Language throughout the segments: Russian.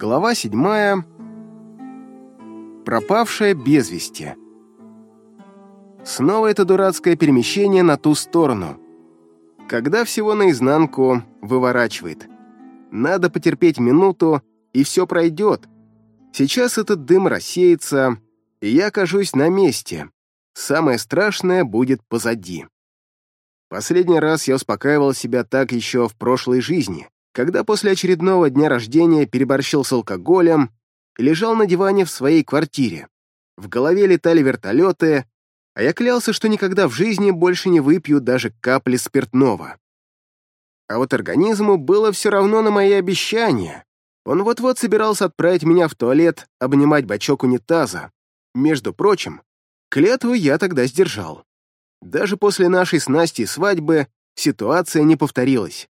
Глава седьмая. Пропавшая без вести. Снова это дурацкое перемещение на ту сторону. Когда всего наизнанку выворачивает. Надо потерпеть минуту, и все пройдет. Сейчас этот дым рассеется, и я окажусь на месте. Самое страшное будет позади. Последний раз я успокаивал себя так еще в прошлой жизни, когда после очередного дня рождения переборщил с алкоголем и лежал на диване в своей квартире. В голове летали вертолеты, а я клялся, что никогда в жизни больше не выпью даже капли спиртного. А вот организму было все равно на мои обещания. Он вот-вот собирался отправить меня в туалет обнимать бачок унитаза. Между прочим, клятву я тогда сдержал. Даже после нашей с Настей свадьбы ситуация не повторилась.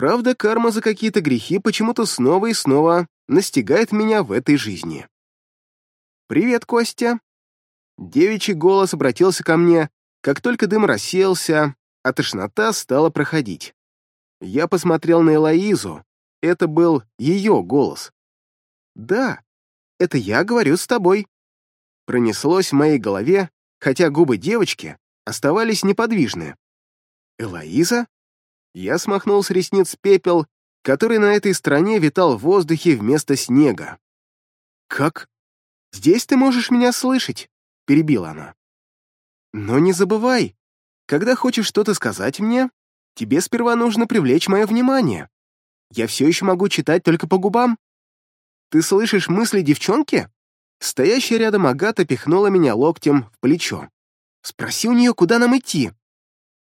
Правда, карма за какие-то грехи почему-то снова и снова настигает меня в этой жизни. «Привет, Костя!» Девичий голос обратился ко мне, как только дым рассеялся, а тошнота стала проходить. Я посмотрел на Элоизу, это был ее голос. «Да, это я говорю с тобой». Пронеслось в моей голове, хотя губы девочки оставались неподвижны. «Элоиза?» Я смахнул с ресниц пепел, который на этой стороне витал в воздухе вместо снега. «Как? Здесь ты можешь меня слышать?» — перебила она. «Но не забывай, когда хочешь что-то сказать мне, тебе сперва нужно привлечь мое внимание. Я все еще могу читать только по губам. Ты слышишь мысли девчонки?» Стоящая рядом Агата пихнула меня локтем в плечо. Спроси у нее, куда нам идти.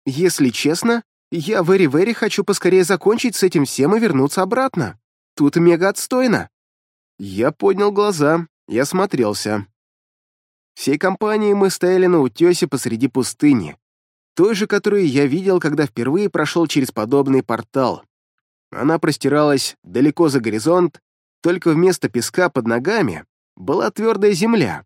Если честно, я вэри-вэри хочу поскорее закончить с этим всем и вернуться обратно. Тут мега отстойно. Я поднял глаза и осмотрелся. Всей компанией мы стояли на утесе посреди пустыни, той же, которую я видел, когда впервые прошел через подобный портал. Она простиралась далеко за горизонт, только вместо песка под ногами была твердая земля,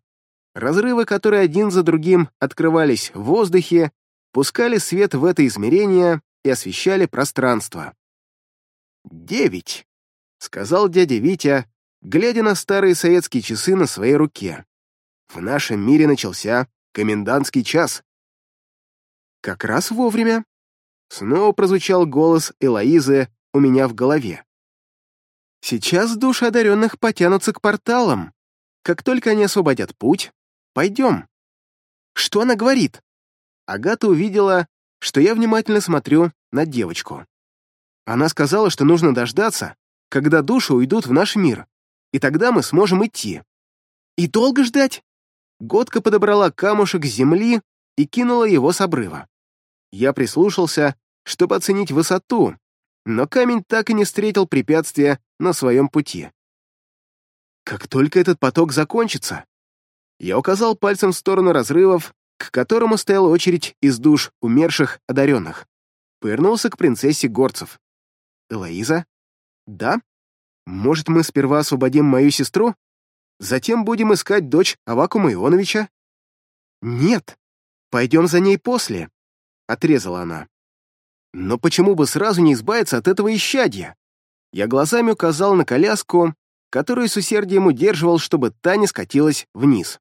Разрывы, которые один за другим открывались в воздухе, пускали свет в это измерение и освещали пространство. «Девять», — сказал дядя Витя, глядя на старые советские часы на своей руке. «В нашем мире начался комендантский час». «Как раз вовремя», — снова прозвучал голос Элоизы у меня в голове. «Сейчас души одаренных потянутся к порталам. Как только они освободят путь, Пойдем». «Что она говорит?» Агата увидела, что я внимательно смотрю на девочку. Она сказала, что нужно дождаться, когда души уйдут в наш мир, и тогда мы сможем идти. «И долго ждать?» Годка подобрала камушек с земли и кинула его с обрыва. Я прислушался, чтобы оценить высоту, но камень так и не встретил препятствия на своем пути. Как только этот поток закончится, я указал пальцем в сторону разрывов, к которому стояла очередь из душ умерших одаренных. Повернулся к принцессе Горцев. «Элоиза?» «Да? Может, мы сперва освободим мою сестру? Затем будем искать дочь Авакума Ионовича?» «Нет, пойдем за ней после», — отрезала она. «Но почему бы сразу не избавиться от этого исчадья?» Я глазами указал на коляску, которую с усердием удерживал, чтобы та не скатилась вниз.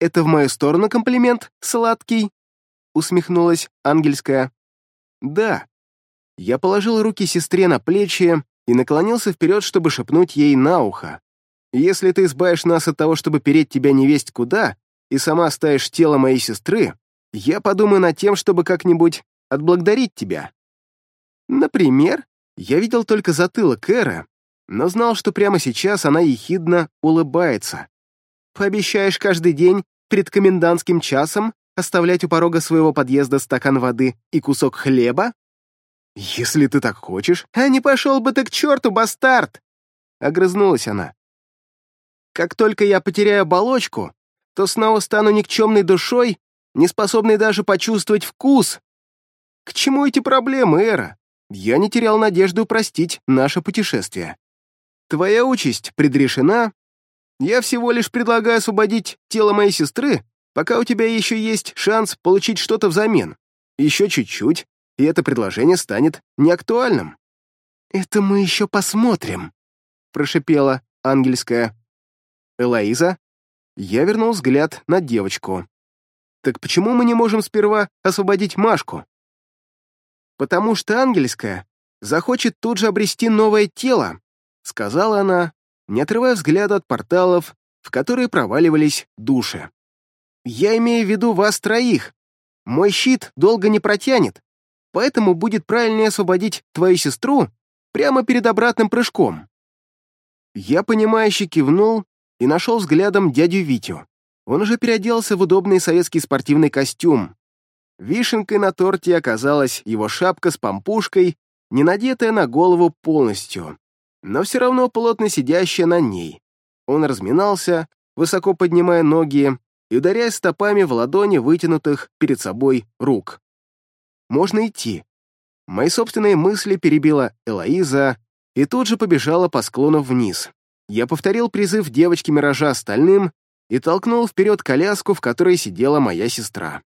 «Это в мою сторону комплимент, сладкий?» усмехнулась ангельская. «Да». Я положил руки сестре на плечи и наклонился вперед, чтобы шепнуть ей на ухо. «Если ты избавишь нас от того, чтобы переть тебя невесть куда, и сама оставишь тело моей сестры, я подумаю над тем, чтобы как-нибудь отблагодарить тебя». Например, я видел только затылок Эра, но знал, что прямо сейчас она ехидно улыбается. Пообещаешь каждый день перед комендантским часом оставлять у порога своего подъезда стакан воды и кусок хлеба? Если ты так хочешь, а не пошел бы ты к черту, бастард!» Огрызнулась она. «Как только я потеряю оболочку, то снова стану никчемной душой, не способной даже почувствовать вкус. К чему эти проблемы, Эра? Я не терял надежду упростить наше путешествие. Твоя участь предрешена, я всего лишь предлагаю освободить тело моей сестры, пока у тебя еще есть шанс получить что-то взамен. Еще чуть-чуть, и это предложение станет неактуальным». «Это мы еще посмотрим», — прошипела Ангельская. «Элоиза?» Я вернул взгляд на девочку. «Так почему мы не можем сперва освободить Машку?» «Потому что Ангельская захочет тут же обрести новое тело», сказала она, не отрывая взгляда от порталов, в которые проваливались души. «Я имею в виду вас троих. Мой щит долго не протянет, поэтому будет правильнее освободить твою сестру прямо перед обратным прыжком». Я, понимающе кивнул и нашел взглядом дядю Витю. Он уже переоделся в удобный советский спортивный костюм. Вишенкой на торте оказалась его шапка с помпушкой, не надетая на голову полностью, но все равно плотно сидящая на ней. Он разминался, высоко поднимая ноги и ударяя стопами в ладони вытянутых перед собой рук. «Можно идти». Мои собственные мысли перебила Элоиза и тут же побежала по склону вниз. Я повторил призыв девочки-миража остальным и толкнул вперед коляску, в которой сидела моя сестра.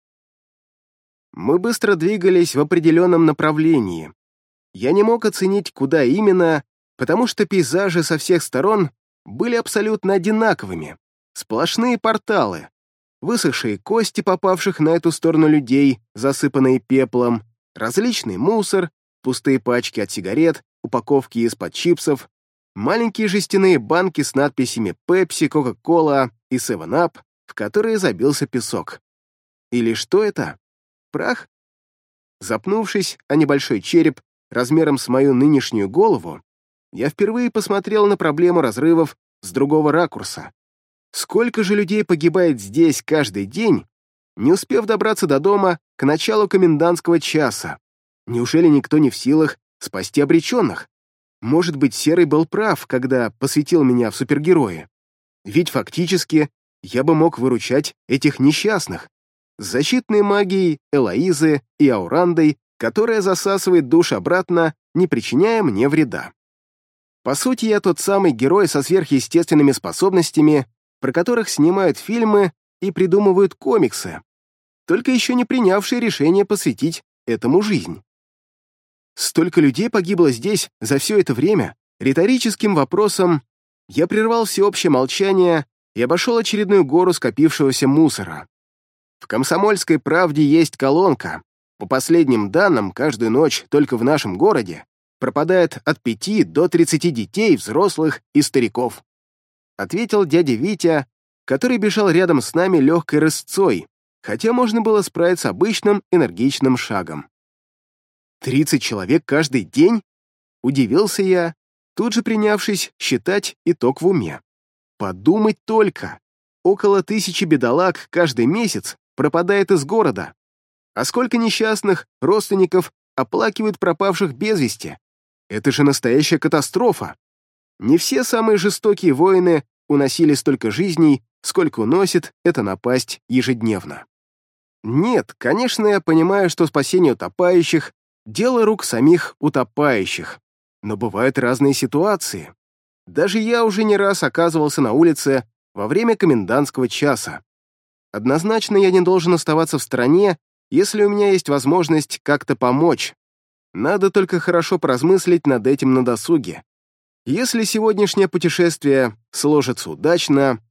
Мы быстро двигались в определенном направлении. Я не мог оценить, куда именно, потому что пейзажи со всех сторон были абсолютно одинаковыми. Сплошные порталы, высохшие кости попавших на эту сторону людей, засыпанные пеплом, различный мусор, пустые пачки от сигарет, упаковки из-под чипсов, маленькие жестяные банки с надписями Pepsi, Coca-Cola и 7-Up, в которые забился песок. Или что это? Прах? Запнувшись о небольшой череп размером с мою нынешнюю голову, я впервые посмотрел на проблему разрывов с другого ракурса. Сколько же людей погибает здесь каждый день, не успев добраться до дома к началу комендантского часа? Неужели никто не в силах спасти обреченных? Может быть, Серый был прав, когда посвятил меня в супергерои. Ведь фактически я бы мог выручать этих несчастных. С защитной магией Элоизы и Аурандой, которая засасывает душ обратно, не причиняя мне вреда. По сути, я тот самый герой со сверхъестественными способностями, про которых снимают фильмы и придумывают комиксы, только еще не принявший решение посвятить этому жизнь. Столько людей погибло здесь за все это время. Риторическим вопросом я прервал всеобщее молчание и обошел очередную гору скопившегося мусора. В «Комсомольской правде» есть колонка. По последним данным, каждую ночь только в нашем городе пропадает от 5 до 30 детей, взрослых и стариков. Ответил дядя Витя, который бежал рядом с нами легкой рысцой, хотя можно было справиться обычным энергичным шагом. Тридцать человек каждый день? Удивился я, тут же принявшись считать итог в уме. Подумать только. Около тысячи бедолаг каждый месяц пропадает из города. А сколько несчастных родственников оплакивают пропавших без вести? Это же настоящая катастрофа. Не все самые жестокие воины уносили столько жизней, сколько уносит эта напасть ежедневно. Нет, конечно, я понимаю, что спасение утопающих Дело рук самих утопающих. Но бывают разные ситуации. Даже я уже не раз оказывался на улице во время комендантского часа. Однозначно я не должен оставаться в стороне, если у меня есть возможность как-то помочь. Надо только хорошо поразмыслить над этим на досуге. Если сегодняшнее путешествие сложится удачно,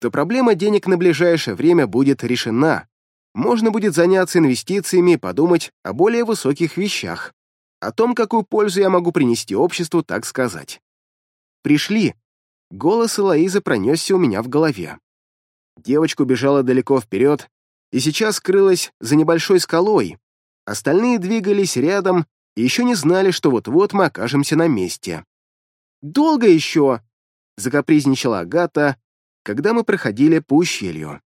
то проблема денег на ближайшее время будет решена можно будет заняться инвестициями и подумать о более высоких вещах, о том, какую пользу я могу принести обществу, так сказать. «Пришли!» Голос Элоизы пронесся у меня в голове. Девочка убежала далеко вперед и сейчас скрылась за небольшой скалой. Остальные двигались рядом и еще не знали, что вот-вот мы окажемся на месте. «Долго еще?» — закапризничала Агата, когда мы проходили по ущелью.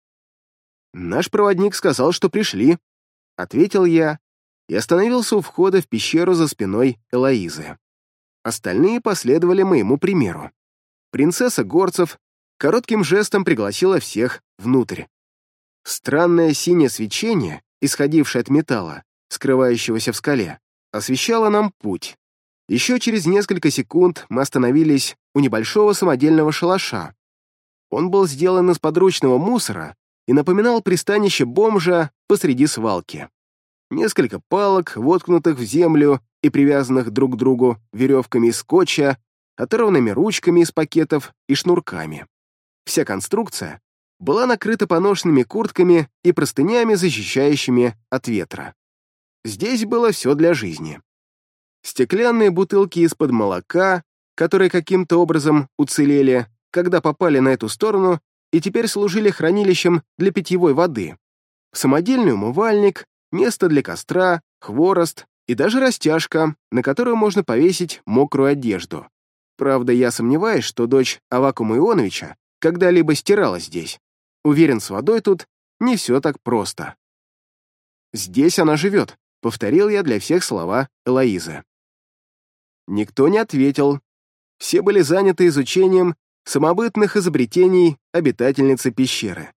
«Наш проводник сказал, что пришли», — ответил я и остановился у входа в пещеру за спиной Элоизы. Остальные последовали моему примеру. Принцесса Горцев коротким жестом пригласила всех внутрь. Странное синее свечение, исходившее от металла, скрывающегося в скале, освещало нам путь. Еще через несколько секунд мы остановились у небольшого самодельного шалаша. Он был сделан из подручного мусора и напоминал пристанище бомжа посреди свалки. Несколько палок, воткнутых в землю и привязанных друг к другу веревками из скотча, оторванными ручками из пакетов и шнурками. Вся конструкция была накрыта поношенными куртками и простынями, защищающими от ветра. Здесь было все для жизни. Стеклянные бутылки из-под молока, которые каким-то образом уцелели, когда попали на эту сторону и теперь служили хранилищем для питьевой воды. Самодельный умывальник, место для костра, хворост и даже растяжка, на которую можно повесить мокрую одежду. Правда, я сомневаюсь, что дочь Авакума Ионовича когда-либо стирала здесь. Уверен, с водой тут не все так просто. «Здесь она живет», — повторил я для всех слова Элоизы. Никто не ответил. Все были заняты изучением самобытных изобретений обитательницы пещеры.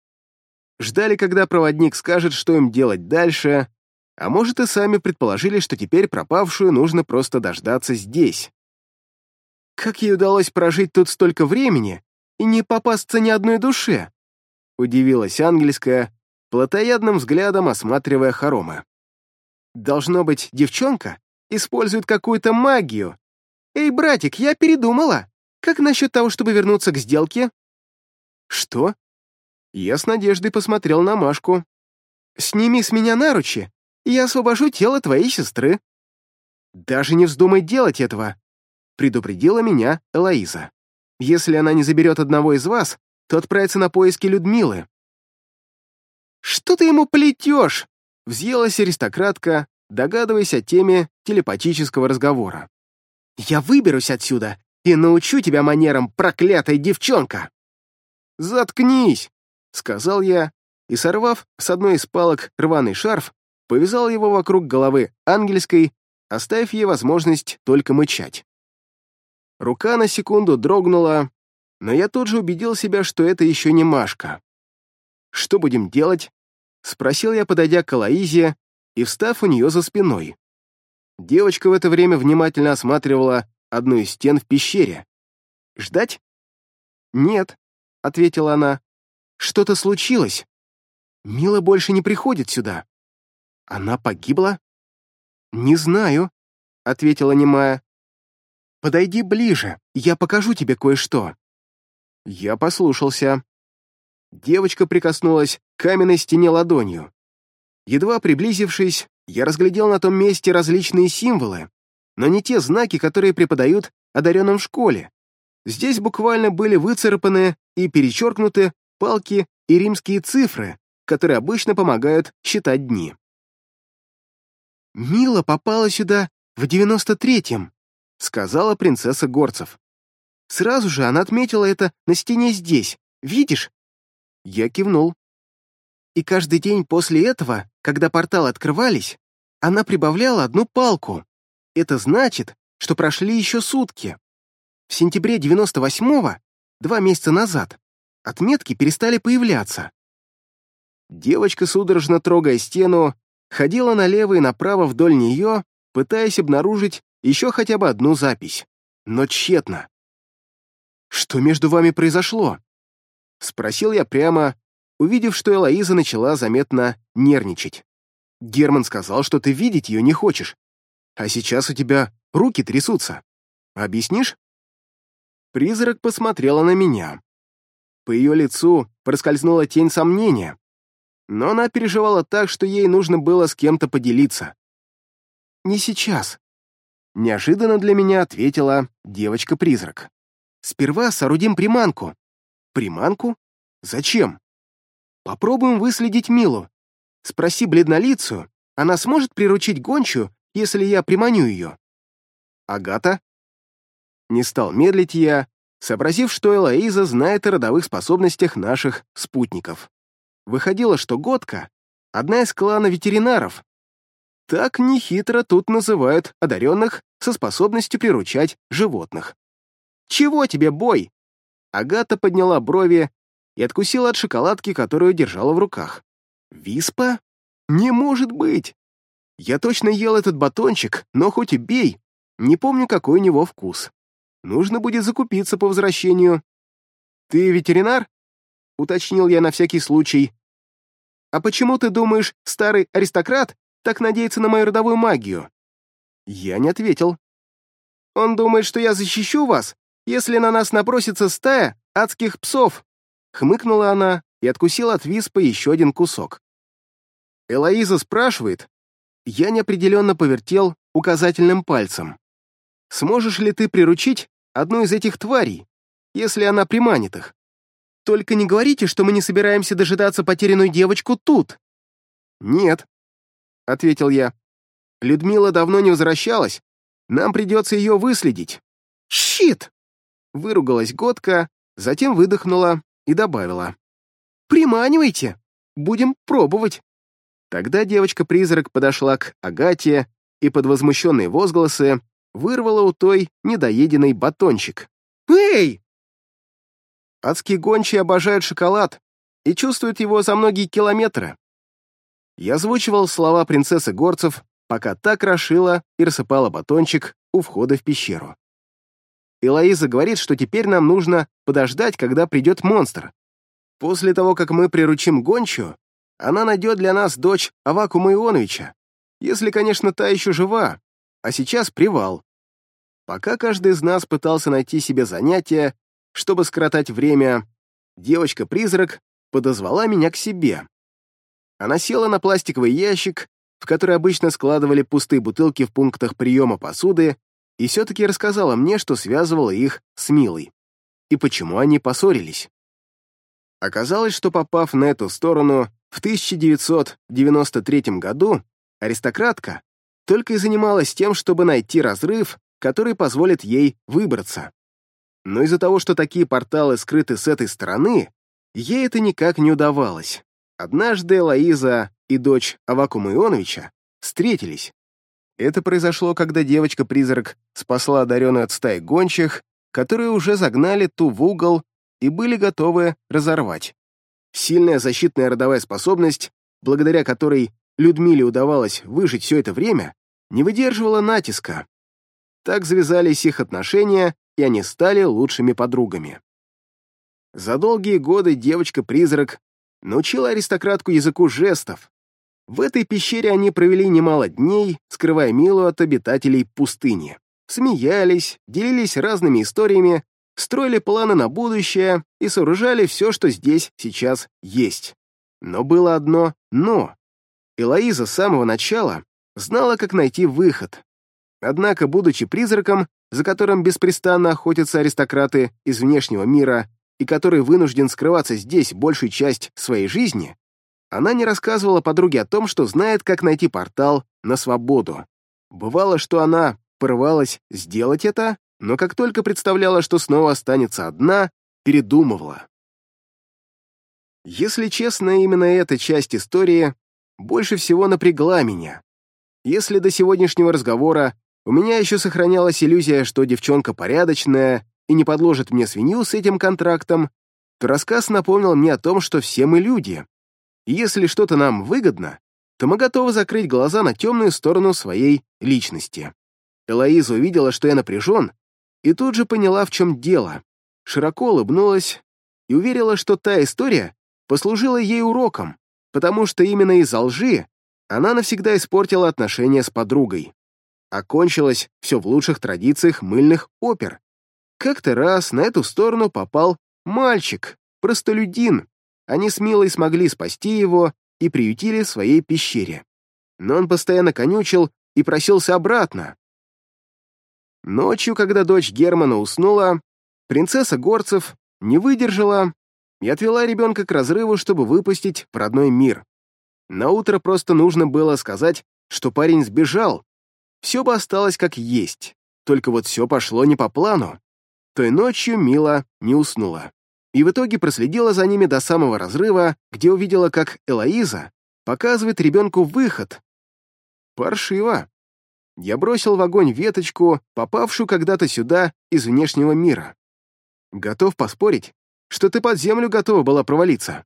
Ждали, когда проводник скажет, что им делать дальше, а может и сами предположили, что теперь пропавшую нужно просто дождаться здесь. Как ей удалось прожить тут столько времени и не попасться ни одной душе? Удивилась ангельская, плотоядным взглядом осматривая хоромы. Должно быть, девчонка использует какую-то магию. Эй, братик, я передумала. Как насчет того, чтобы вернуться к сделке? Что? Я с надеждой посмотрел на Машку. Сними с меня наручи, и я освобожу тело твоей сестры. Даже не вздумай делать этого, предупредила меня Элоиза. Если она не заберет одного из вас, то отправится на поиски Людмилы. «Что ты ему плетешь?» — взъелась аристократка, догадываясь о теме телепатического разговора. «Я выберусь отсюда и научу тебя манерам, проклятая девчонка!» «Заткнись!» — сказал я, и, сорвав с одной из палок рваный шарф, повязал его вокруг головы ангельской, оставив ей возможность только мычать. Рука на секунду дрогнула, но я тут же убедил себя, что это еще не Машка. «Что будем делать?» — спросил я, подойдя к Алаизе и встав у нее за спиной. Девочка в это время внимательно осматривала одну из стен в пещере. «Ждать?» «Нет», — ответила она. «Что-то случилось. Мила больше не приходит сюда. Она погибла?» «Не знаю», — ответила немая. Подойди ближе, я покажу тебе кое-что». Я послушался. Девочка прикоснулась к каменной стене ладонью. Едва приблизившись, я разглядел на том месте различные символы, но не те знаки, которые преподают одаренным в школе. Здесь буквально были выцарапаны и перечеркнуты палки и римские цифры, которые обычно помогают считать дни. «Мила попала сюда в девяносто третьем», — сказала принцесса Горцев. «Сразу же она отметила это на стене здесь. Видишь?» Я кивнул. И каждый день после этого, когда порталы открывались, она прибавляла одну палку. Это значит, что прошли еще сутки. В сентябре 98-го, два месяца назад, отметки перестали появляться. Девочка, судорожно трогая стену, ходила налево и направо вдоль нее, пытаясь обнаружить еще хотя бы одну запись, но тщетно. «Что между вами произошло?» Спросил я прямо, увидев, что Элоиза начала заметно нервничать. «Герман сказал, что ты видеть ее не хочешь, а сейчас у тебя руки трясутся. Объяснишь?» Призрак посмотрела на меня. По ее лицу проскользнула тень сомнения, но она переживала так, что ей нужно было с кем-то поделиться. «Не сейчас», Неожиданно для меня ответила девочка-призрак. «Сперва соорудим приманку». «Приманку? Зачем?» «Попробуем выследить Милу. Спроси бледнолицую, она сможет приручить гончую, если я приманю ее?» «Агата?» Не стал медлить я, сообразив, что Элоиза знает о родовых способностях наших спутников. Выходило, что Годка — одна из клана ветеринаров, так нехитро тут называют одаренных со способностью приручать животных. «Чего тебе, бой?» Агата подняла брови и откусила от шоколадки, которую держала в руках. «Виспа? Не может быть! Я точно ел этот батончик, но хоть и бей, не помню, какой у него вкус. Нужно будет закупиться по возвращению. Ты ветеринар?» — уточнил я на всякий случай. «А почему ты думаешь, старый аристократ так надеется на мою родовую магию?» Я не ответил. «Он думает, что я защищу вас, если на нас напросится стая адских псов!» Хмыкнула она и откусила от виспа еще один кусок. Элоиза спрашивает. Я неопределенно повертел указательным пальцем. «Сможешь ли ты приручить одну из этих тварей, если она приманит их? Только не говорите, что мы не собираемся дожидаться потерянную девочку тут!» «Нет», — ответил я. «Людмила давно не возвращалась. Нам придется ее выследить». «Щит!» — выругалась Годка, затем выдохнула и добавила. «Приманивайте! Будем пробовать!» Тогда девочка-призрак подошла к Агате и под возмущенные возгласы вырвала у той недоеденный батончик. «Эй!» Адские гончие обожают шоколад и чувствуют его за многие километры. Я озвучивал слова принцессы Горцев, пока та крошила и рассыпала батончик у входа в пещеру. И Лоиза говорит, что теперь нам нужно подождать, когда придет монстр. После того, как мы приручим гончую, она найдет для нас дочь Авакума Ионовича, если, конечно, та еще жива, а сейчас привал. Пока каждый из нас пытался найти себе занятие, чтобы скоротать время, девочка-призрак подозвала меня к себе. Она села на пластиковый ящик, в который обычно складывали пустые бутылки в пунктах приема посуды, и все-таки рассказала мне, что связывало их с Милой, и почему они поссорились. Оказалось, что попав на эту сторону в 1993 году, аристократка только и занималась тем, чтобы найти разрыв, который позволит ей выбраться. Но из-за того, что такие порталы скрыты с этой стороны, ей это никак не удавалось. Однажды Лоиза и дочь Авакума Ионовича встретились. Это произошло, когда девочка-призрак спасла одаренную от стаи гончих, которые уже загнали ту в угол и были готовы разорвать. Сильная защитная родовая способность, благодаря которой Людмиле удавалось выжить все это время, не выдерживала натиска. Так завязались их отношения, и они стали лучшими подругами. За долгие годы девочка-призрак научила аристократку языку жестов. В этой пещере они провели немало дней, скрывая Милу от обитателей пустыни. Смеялись, делились разными историями, строили планы на будущее и сооружали все, что здесь сейчас есть. Но было одно «но». Элоиза с самого начала знала, как найти выход. Однако, будучи призраком, за которым беспрестанно охотятся аристократы из внешнего мира, и который вынужден скрываться здесь большую часть своей жизни, она не рассказывала подруге о том, что знает, как найти портал на свободу. Бывало, что она порывалась сделать это, но как только представляла, что снова останется одна, передумывала. Если честно, именно эта часть истории больше всего напрягла меня. Если до сегодняшнего разговора у меня еще сохранялась иллюзия, что девчонка порядочная и не подложит мне свинью с этим контрактом, то рассказ напомнил мне о том, что все мы люди. И если что-то нам выгодно, то мы готовы закрыть глаза на темную сторону своей личности. Элоиза увидела, что я напряжен, и тут же поняла, в чем дело. Широко улыбнулась и уверила, что та история послужила ей уроком, потому что именно из-за лжи она навсегда испортила отношения с подругой. Окончилось все в лучших традициях мыльных опер. Как-то раз на эту сторону попал мальчик, простолюдин. Они с Милой смогли спасти его и приютили в своей пещере. Но он постоянно конючил и просился обратно. Ночью, когда дочь Германа уснула, принцесса Горцев не выдержала и отвела ребенка к разрыву, чтобы выпустить в родной мир. На утро просто нужно было сказать, что парень сбежал. Все бы осталось как есть, только вот все пошло не по плану. Той ночью Мила не уснула. И в итоге проследила за ними до самого разрыва, где увидела, как Элоиза показывает ребенку выход. Паршиво. Я бросил в огонь веточку, попавшую когда-то сюда из внешнего мира. Готов поспорить, что ты под землю готова была провалиться.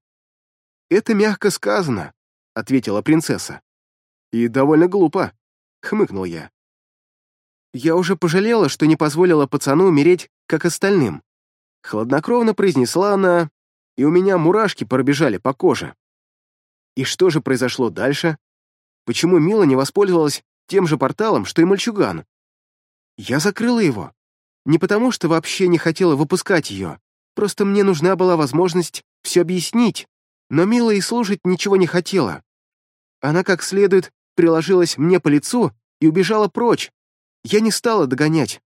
Это мягко сказано, — ответила принцесса. И довольно глупо, — хмыкнул я. Я уже пожалела, что не позволила пацану умереть, как остальным. Хладнокровно произнесла она, и у меня мурашки пробежали по коже. И что же произошло дальше? Почему Мила не воспользовалась тем же порталом, что и мальчуган? Я закрыла его. Не потому, что вообще не хотела выпускать ее. Просто мне нужна была возможность все объяснить, но Мила и слушать ничего не хотела. Она как следует приложилась мне по лицу и убежала прочь. Я не стала догонять.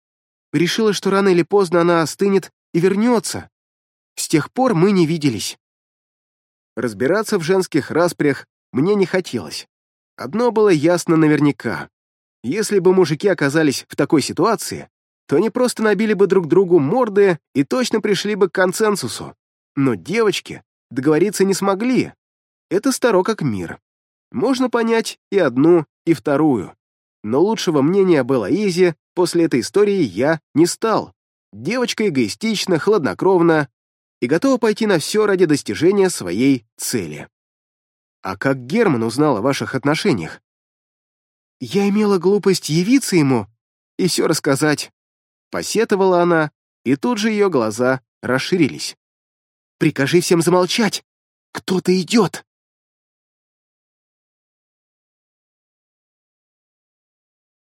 Решила, что рано или поздно она остынет и вернется. С тех пор мы не виделись. Разбираться в женских распрях мне не хотелось. Одно было ясно наверняка. Если бы мужики оказались в такой ситуации, то они просто набили бы друг другу морды и точно пришли бы к консенсусу. Но девочки договориться не смогли. Это старо как мир. Можно понять и одну, и вторую. Но лучшего мнения об Элоизе после этой истории я не стал. Девочка эгоистична, хладнокровна и готова пойти на все ради достижения своей цели. А как Герман узнал о ваших отношениях? Я имела глупость явиться ему и все рассказать. Посетовала она, и тут же ее глаза расширились. «Прикажи всем замолчать! Кто-то идет!»